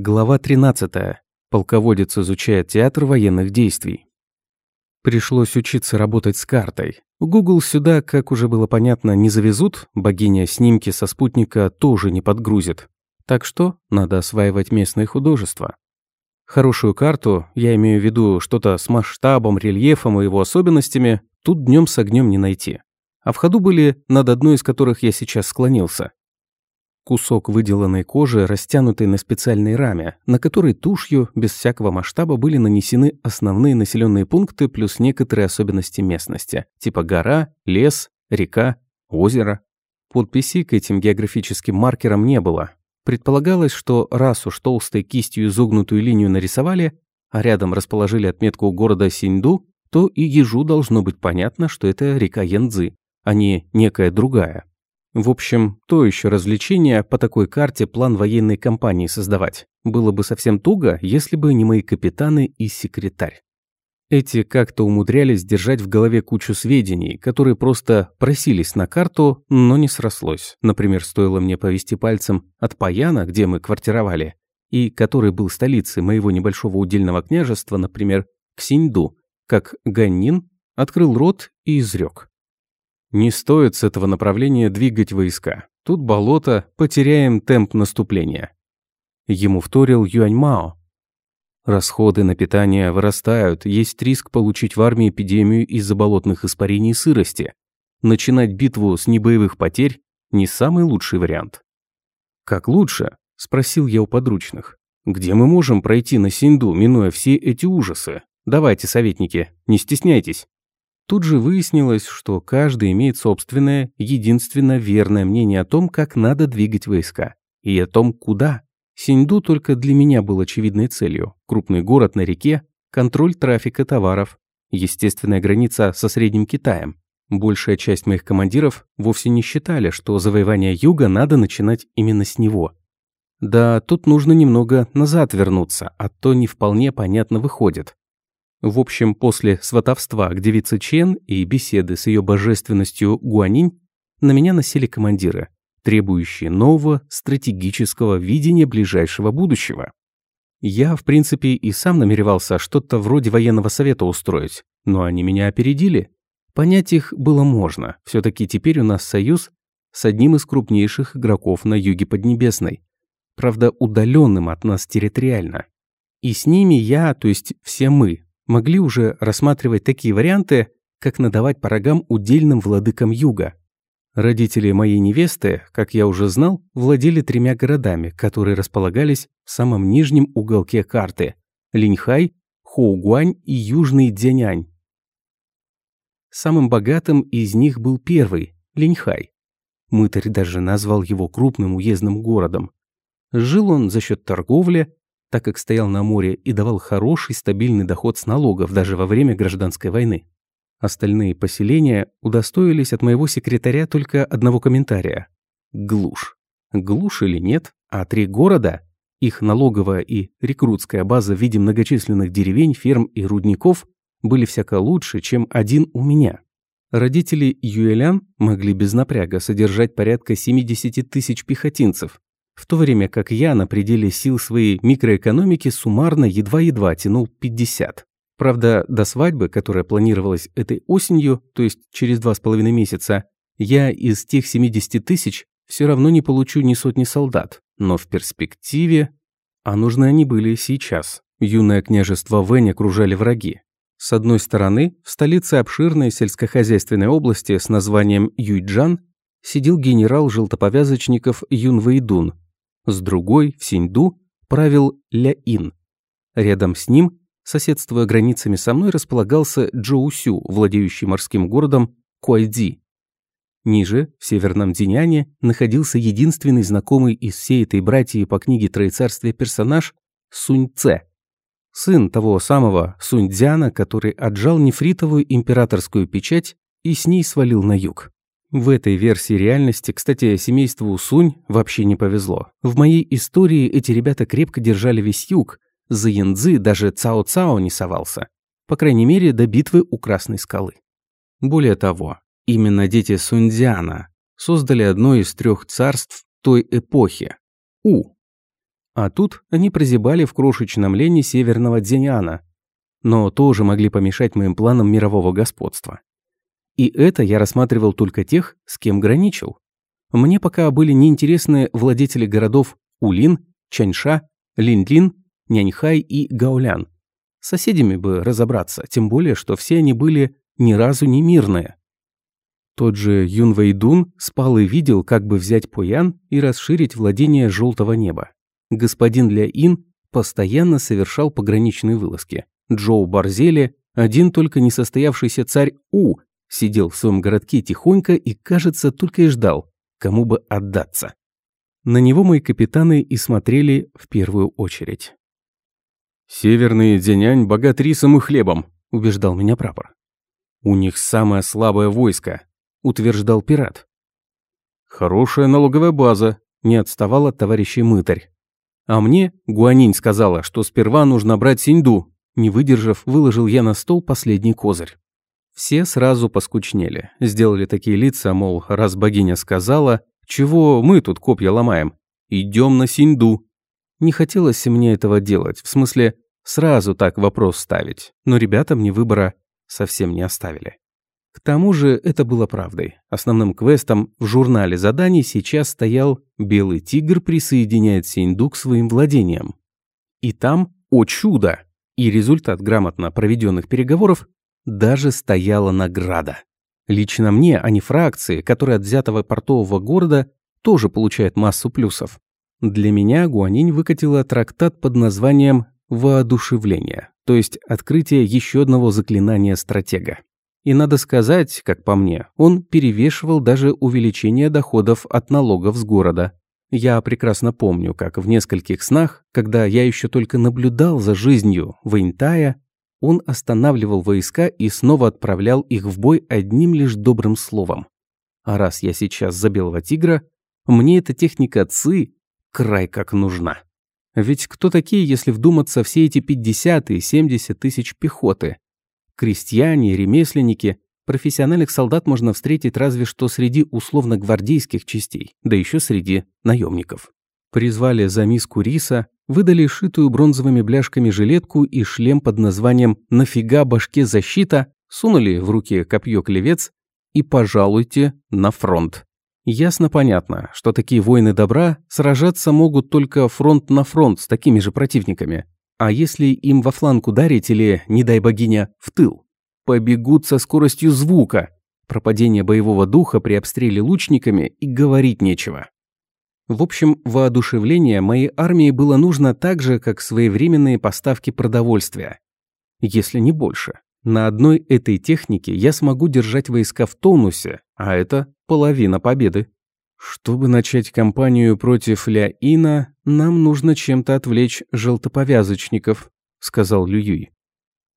Глава 13. Полководец изучает театр военных действий. Пришлось учиться работать с картой. Google сюда, как уже было понятно, не завезут, богиня снимки со спутника тоже не подгрузит. Так что надо осваивать местные художества. Хорошую карту, я имею в виду что-то с масштабом, рельефом и его особенностями, тут днем с огнем не найти. А в ходу были, над одной из которых я сейчас склонился. Кусок выделанной кожи, растянутый на специальной раме, на которой тушью, без всякого масштаба, были нанесены основные населенные пункты плюс некоторые особенности местности, типа гора, лес, река, озеро. Подписи к этим географическим маркерам не было. Предполагалось, что раз уж толстой кистью изогнутую линию нарисовали, а рядом расположили отметку города Синьду, то и ежу должно быть понятно, что это река Янцзы, а не некая другая. В общем, то еще развлечение по такой карте план военной кампании создавать. Было бы совсем туго, если бы не мои капитаны и секретарь. Эти как-то умудрялись держать в голове кучу сведений, которые просто просились на карту, но не срослось. Например, стоило мне повести пальцем от Паяна, где мы квартировали, и который был столицей моего небольшого удельного княжества, например, к Синьду, как Ганнин открыл рот и изрек. Не стоит с этого направления двигать войска. Тут болото, потеряем темп наступления. Ему вторил Юань Мао. Расходы на питание вырастают, есть риск получить в армии эпидемию из-за болотных испарений и сырости. Начинать битву с небоевых потерь – не самый лучший вариант. «Как лучше?» – спросил я у подручных. «Где мы можем пройти на Синду, минуя все эти ужасы? Давайте, советники, не стесняйтесь». Тут же выяснилось, что каждый имеет собственное, единственно верное мнение о том, как надо двигать войска. И о том, куда. Синьду только для меня был очевидной целью. Крупный город на реке, контроль трафика товаров, естественная граница со Средним Китаем. Большая часть моих командиров вовсе не считали, что завоевание юга надо начинать именно с него. Да, тут нужно немного назад вернуться, а то не вполне понятно выходит. В общем, после сватовства к девице Чен и беседы с ее божественностью Гуанинь на меня носили командиры, требующие нового стратегического видения ближайшего будущего. Я, в принципе, и сам намеревался что-то вроде военного совета устроить, но они меня опередили. Понять их было можно, все таки теперь у нас союз с одним из крупнейших игроков на юге Поднебесной, правда удаленным от нас территориально. И с ними я, то есть все мы, могли уже рассматривать такие варианты, как надавать по рогам удельным владыкам юга. Родители моей невесты, как я уже знал, владели тремя городами, которые располагались в самом нижнем уголке карты – Линьхай, Хоугуань и Южный Дзянянь. Самым богатым из них был первый – Линьхай. Мытарь даже назвал его крупным уездным городом. Жил он за счет торговли, так как стоял на море и давал хороший стабильный доход с налогов даже во время гражданской войны. Остальные поселения удостоились от моего секретаря только одного комментария. Глушь. Глушь или нет, а три города, их налоговая и рекрутская база в виде многочисленных деревень, ферм и рудников были всяко лучше, чем один у меня. Родители Юэлян могли без напряга содержать порядка 70 тысяч пехотинцев, в то время как я на пределе сил своей микроэкономики суммарно едва-едва тянул 50. Правда, до свадьбы, которая планировалась этой осенью, то есть через два с половиной месяца, я из тех 70 тысяч все равно не получу ни сотни солдат. Но в перспективе... А нужны они были сейчас. Юное княжество Вэнь окружали враги. С одной стороны, в столице обширной сельскохозяйственной области с названием Юйджан сидел генерал желтоповязочников Юн Вэйдун, с другой, в Синьду, правил Ля-Ин. Рядом с ним, соседствуя границами со мной, располагался Джоусю, владеющий морским городом Куайди. Ниже, в северном Диняне, находился единственный знакомый из всей этой братьи по книге Троецарствия персонаж Сунь Цэ, сын того самого Сунь Дзяна, который отжал нефритовую императорскую печать и с ней свалил на юг. В этой версии реальности, кстати, семейству Сунь вообще не повезло. В моей истории эти ребята крепко держали весь юг. За Янцзы даже Цао-Цао не совался. По крайней мере, до битвы у Красной скалы. Более того, именно дети Суньцзяна создали одно из трех царств той эпохи – У. А тут они прозябали в крошечном лене северного Дзеняна, но тоже могли помешать моим планам мирового господства. И это я рассматривал только тех, с кем граничил. Мне пока были неинтересны владетели городов Улин, Чаньша, Линлин, Няньхай и Гаулян. С соседями бы разобраться, тем более, что все они были ни разу не мирные. Тот же Юн Вэйдун спал и видел, как бы взять Поян и расширить владение желтого неба. Господин Ля Ин постоянно совершал пограничные вылазки. Джоу Барзели, один только несостоявшийся царь У, сидел в своем городке тихонько и, кажется, только и ждал, кому бы отдаться. На него мои капитаны и смотрели в первую очередь. «Северный Дзянянь богат рисом и хлебом», – убеждал меня прапор. «У них самое слабое войско», – утверждал пират. «Хорошая налоговая база», – не отставал от товарищей мытарь. А мне Гуанинь сказала, что сперва нужно брать Синьду. Не выдержав, выложил я на стол последний козырь. Все сразу поскучнели, сделали такие лица, мол, раз богиня сказала, чего мы тут копья ломаем? Идем на Синьду. Не хотелось мне этого делать, в смысле, сразу так вопрос ставить, но ребята мне выбора совсем не оставили. К тому же это было правдой. Основным квестом в журнале заданий сейчас стоял «Белый тигр присоединяет Синьду к своим владениям». И там, о чудо, и результат грамотно проведенных переговоров даже стояла награда. Лично мне, а не фракции, которые от взятого портового города тоже получают массу плюсов. Для меня Гуанинь выкатила трактат под названием «Воодушевление», то есть открытие еще одного заклинания стратега. И надо сказать, как по мне, он перевешивал даже увеличение доходов от налогов с города. Я прекрасно помню, как в нескольких снах, когда я еще только наблюдал за жизнью Вейнтая, он останавливал войска и снова отправлял их в бой одним лишь добрым словом. А раз я сейчас за белого тигра, мне эта техника ЦИ край как нужна. Ведь кто такие, если вдуматься, все эти 50 и 70 тысяч пехоты? Крестьяне, ремесленники, профессиональных солдат можно встретить разве что среди условно-гвардейских частей, да еще среди наемников. Призвали за миску риса, выдали шитую бронзовыми бляшками жилетку и шлем под названием «Нафига башке защита», сунули в руки копье клевец и пожалуйте на фронт. Ясно-понятно, что такие воины добра сражаться могут только фронт на фронт с такими же противниками. А если им во фланг ударить или, не дай богиня, в тыл? Побегут со скоростью звука. Пропадение боевого духа при обстреле лучниками и говорить нечего. В общем, воодушевление моей армии было нужно так же, как своевременные поставки продовольствия. Если не больше. На одной этой технике я смогу держать войска в тонусе, а это половина победы. Чтобы начать кампанию против Ля-Ина, нам нужно чем-то отвлечь желтоповязочников, сказал Лююй.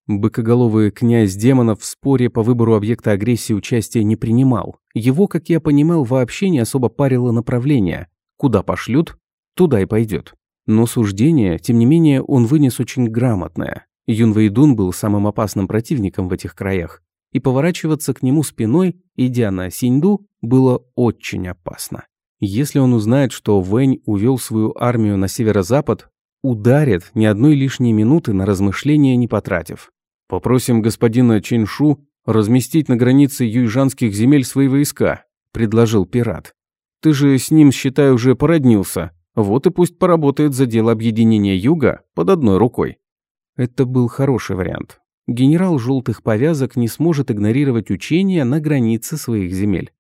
Быкоголовый князь демонов в споре по выбору объекта агрессии участия не принимал. Его, как я понимал, вообще не особо парило направление. Куда пошлют, туда и пойдет. Но суждение, тем не менее, он вынес очень грамотное. Юн Вэйдун был самым опасным противником в этих краях, и поворачиваться к нему спиной, идя на Синьду, было очень опасно. Если он узнает, что Вэнь увел свою армию на северо-запад, ударит ни одной лишней минуты на размышления не потратив. «Попросим господина Чэньшу разместить на границе юйжанских земель свои войска», – предложил пират. «Ты же с ним, считай, уже породнился. Вот и пусть поработает за дело объединения юга под одной рукой». Это был хороший вариант. Генерал желтых повязок не сможет игнорировать учения на границе своих земель.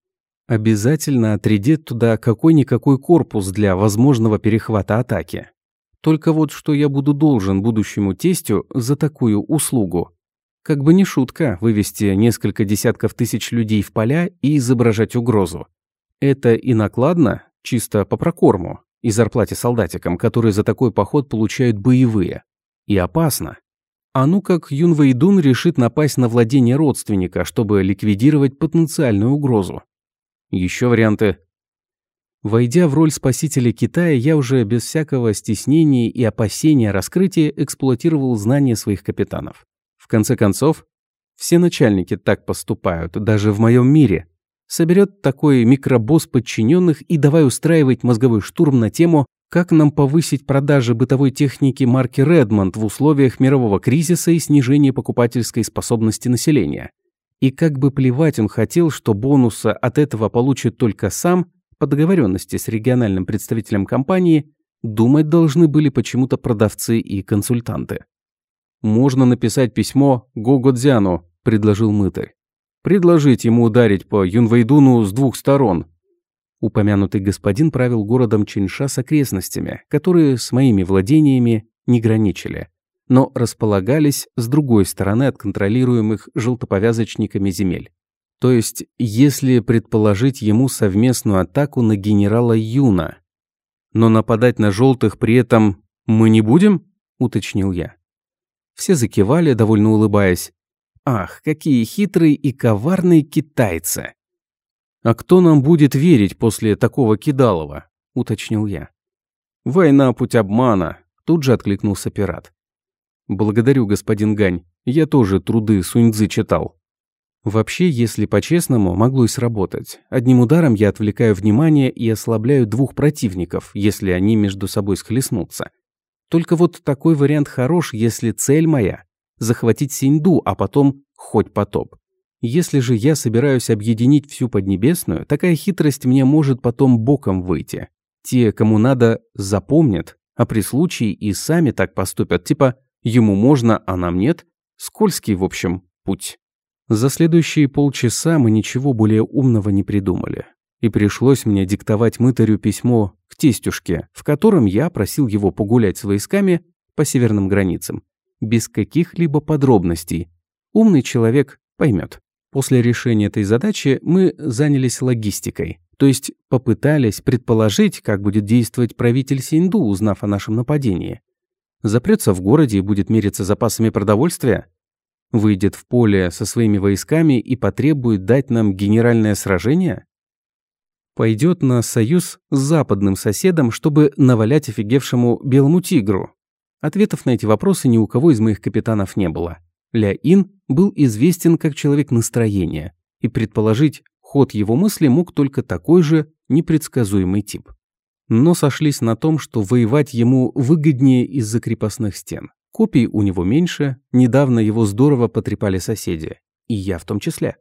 Обязательно отрядит туда какой-никакой корпус для возможного перехвата атаки. Только вот что я буду должен будущему тестю за такую услугу. Как бы не шутка вывести несколько десятков тысяч людей в поля и изображать угрозу. Это и накладно, чисто по прокорму, и зарплате солдатикам, которые за такой поход получают боевые и опасно. А ну как Юн Вэйдун решит напасть на владение родственника, чтобы ликвидировать потенциальную угрозу. Еще варианты. Войдя в роль спасителя Китая, я уже без всякого стеснения и опасения раскрытия эксплуатировал знания своих капитанов. В конце концов, все начальники так поступают, даже в моем мире. Соберет такой микробосс подчиненных и давай устраивать мозговой штурм на тему, Как нам повысить продажи бытовой техники марки Redmond в условиях мирового кризиса и снижения покупательской способности населения? И как бы плевать он хотел, что бонуса от этого получит только сам, по договоренности с региональным представителем компании, думать должны были почему-то продавцы и консультанты. «Можно написать письмо Гогодзяну», – предложил мытарь. «Предложить ему ударить по Юнвейдуну с двух сторон». Упомянутый господин правил городом Чинша с окрестностями, которые с моими владениями не граничили, но располагались с другой стороны от контролируемых желтоповязочниками земель. То есть, если предположить ему совместную атаку на генерала Юна. Но нападать на желтых при этом мы не будем? уточнил я. Все закивали, довольно улыбаясь. Ах, какие хитрые и коварные китайцы. А кто нам будет верить после такого кидалова? уточнил я. Война путь обмана, тут же откликнулся пират. Благодарю, господин Гань. Я тоже труды Суньцзы читал. Вообще, если по-честному, могло и сработать. Одним ударом я отвлекаю внимание и ослабляю двух противников, если они между собой схлестнутся. Только вот такой вариант хорош, если цель моя – захватить Синьду, а потом хоть потоп. Если же я собираюсь объединить всю Поднебесную, такая хитрость мне может потом боком выйти. Те, кому надо, запомнят, а при случае и сами так поступят, типа «ему можно, а нам нет». Скользкий, в общем, путь. За следующие полчаса мы ничего более умного не придумали. И пришлось мне диктовать мытарю письмо к тестюшке, в котором я просил его погулять с войсками по северным границам, без каких-либо подробностей. Умный человек поймет. После решения этой задачи мы занялись логистикой, то есть попытались предположить, как будет действовать правитель Синду, узнав о нашем нападении. Запрется в городе и будет мериться запасами продовольствия? Выйдет в поле со своими войсками и потребует дать нам генеральное сражение? пойдет на союз с западным соседом, чтобы навалять офигевшему белому тигру? Ответов на эти вопросы ни у кого из моих капитанов не было. Ля Ин был известен как человек настроения, и предположить ход его мысли мог только такой же непредсказуемый тип. Но сошлись на том, что воевать ему выгоднее из-за крепостных стен. Копий у него меньше, недавно его здорово потрепали соседи, и я в том числе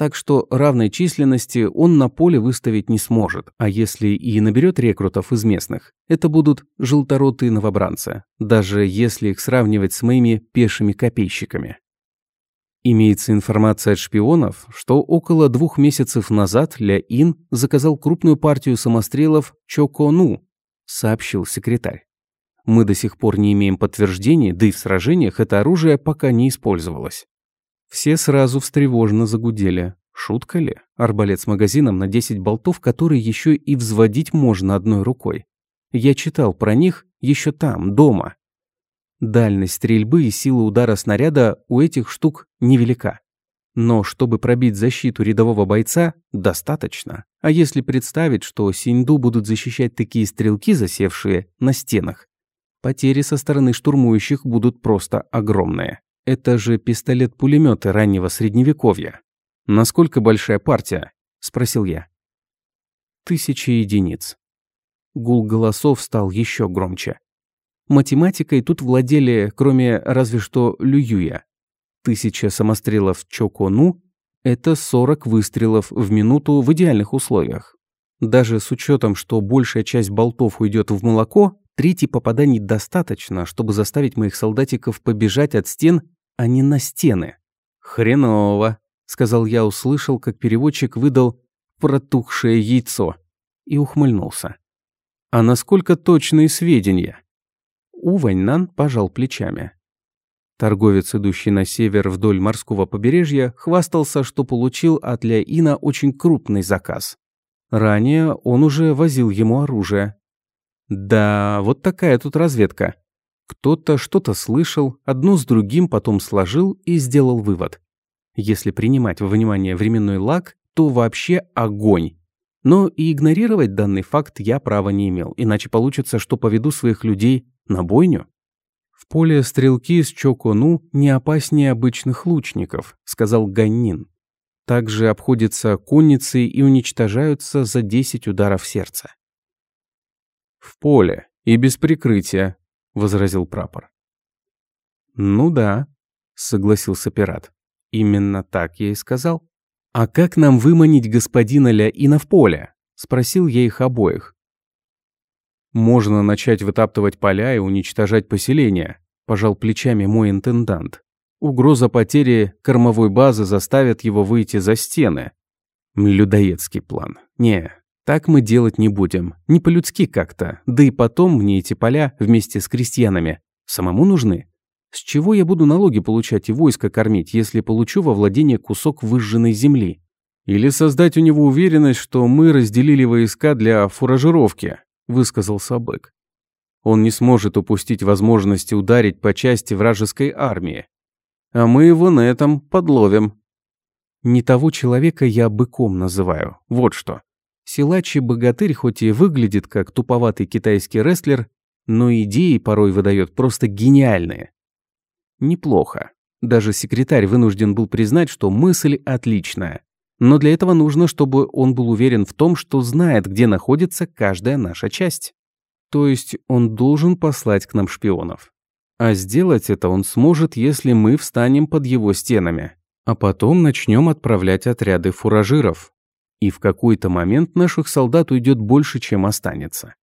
так что равной численности он на поле выставить не сможет, а если и наберет рекрутов из местных, это будут желторотые новобранцы, даже если их сравнивать с моими пешими копейщиками. Имеется информация от шпионов, что около двух месяцев назад Ля Ин заказал крупную партию самострелов Чокону, сообщил секретарь. Мы до сих пор не имеем подтверждений, да и в сражениях это оружие пока не использовалось. Все сразу встревоженно загудели. Шутка ли? Арбалет с магазином на 10 болтов, который еще и взводить можно одной рукой. Я читал про них еще там, дома. Дальность стрельбы и сила удара снаряда у этих штук невелика. Но чтобы пробить защиту рядового бойца, достаточно. А если представить, что Синьду будут защищать такие стрелки, засевшие на стенах, потери со стороны штурмующих будут просто огромные. Это же пистолет-пулеметы раннего средневековья. Насколько большая партия? Спросил я. Тысячи единиц. Гул голосов стал еще громче. Математикой тут владели, кроме разве что Лююя. Тысяча самострелов Чокону – это 40 выстрелов в минуту в идеальных условиях. Даже с учетом, что большая часть болтов уйдет в молоко, трети попаданий достаточно, чтобы заставить моих солдатиков побежать от стен, а не на стены. «Хреново», — сказал я, услышал, как переводчик выдал «протухшее яйцо» и ухмыльнулся. «А насколько точные сведения?» Уваньнан пожал плечами. Торговец, идущий на север вдоль морского побережья, хвастался, что получил от Ляина очень крупный заказ. Ранее он уже возил ему оружие, да, вот такая тут разведка. Кто-то что-то слышал, одно с другим потом сложил и сделал вывод. Если принимать во внимание временной лаг, то вообще огонь. Но и игнорировать данный факт я права не имел, иначе получится, что поведу своих людей на бойню. В поле стрелки с Чокону не опаснее обычных лучников, сказал Ганнин. Также обходятся конницы и уничтожаются за 10 ударов сердца. В поле, И без прикрытия, возразил прапор. Ну да, согласился пират. Именно так я и сказал. А как нам выманить господина Ляина в поле? Спросил я их обоих. Можно начать вытаптывать поля и уничтожать поселения, пожал плечами мой интендант. Угроза потери кормовой базы заставит его выйти за стены. Людоедский план. Не, так мы делать не будем. Не по-людски как-то. Да и потом мне эти поля вместе с крестьянами самому нужны. С чего я буду налоги получать и войско кормить, если получу во владение кусок выжженной земли? Или создать у него уверенность, что мы разделили войска для фуражировки, высказался Бэк. Он не сможет упустить возможности ударить по части вражеской армии. А мы его на этом подловим. Не того человека я быком называю. Вот что. Силач богатырь хоть и выглядит как туповатый китайский рестлер, но идеи порой выдает просто гениальные. Неплохо. Даже секретарь вынужден был признать, что мысль отличная. Но для этого нужно, чтобы он был уверен в том, что знает, где находится каждая наша часть. То есть он должен послать к нам шпионов. А сделать это он сможет, если мы встанем под его стенами. А потом начнем отправлять отряды фуражиров. И в какой-то момент наших солдат уйдет больше, чем останется.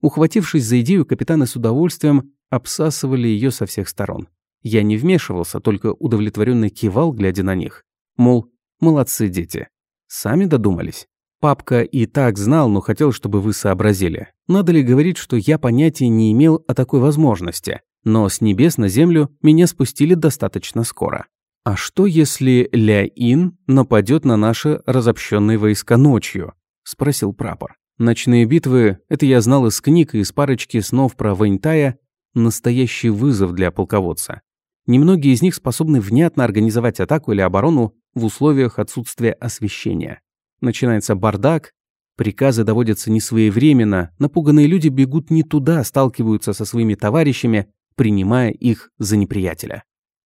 Ухватившись за идею, капитаны с удовольствием обсасывали ее со всех сторон. Я не вмешивался, только удовлетворенно кивал, глядя на них. Мол, молодцы дети. Сами додумались. Папка и так знал, но хотел, чтобы вы сообразили. Надо ли говорить, что я понятия не имел о такой возможности, но с небес на землю меня спустили достаточно скоро. А что если Ля-Ин нападет на наши разобщенные войска ночью? Спросил прапор. Ночные битвы, это я знал из книг и из парочки снов про Вэньтая, настоящий вызов для полководца. Немногие из них способны внятно организовать атаку или оборону в условиях отсутствия освещения. Начинается бардак, приказы доводятся несвоевременно, напуганные люди бегут не туда, сталкиваются со своими товарищами, принимая их за неприятеля.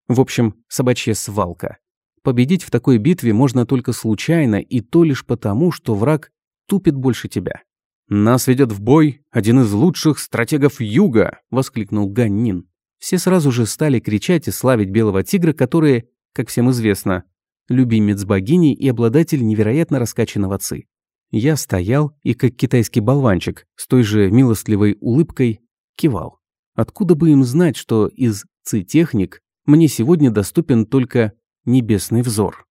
В общем, собачья свалка. Победить в такой битве можно только случайно и то лишь потому, что враг тупит больше тебя. «Нас ведет в бой один из лучших стратегов Юга!» – воскликнул Ганнин. Все сразу же стали кричать и славить белого тигра, который, как всем известно, любимец богини и обладатель невероятно раскачанного ци. Я стоял и, как китайский болванчик, с той же милостливой улыбкой, кивал. Откуда бы им знать, что из ци-техник мне сегодня доступен только небесный взор?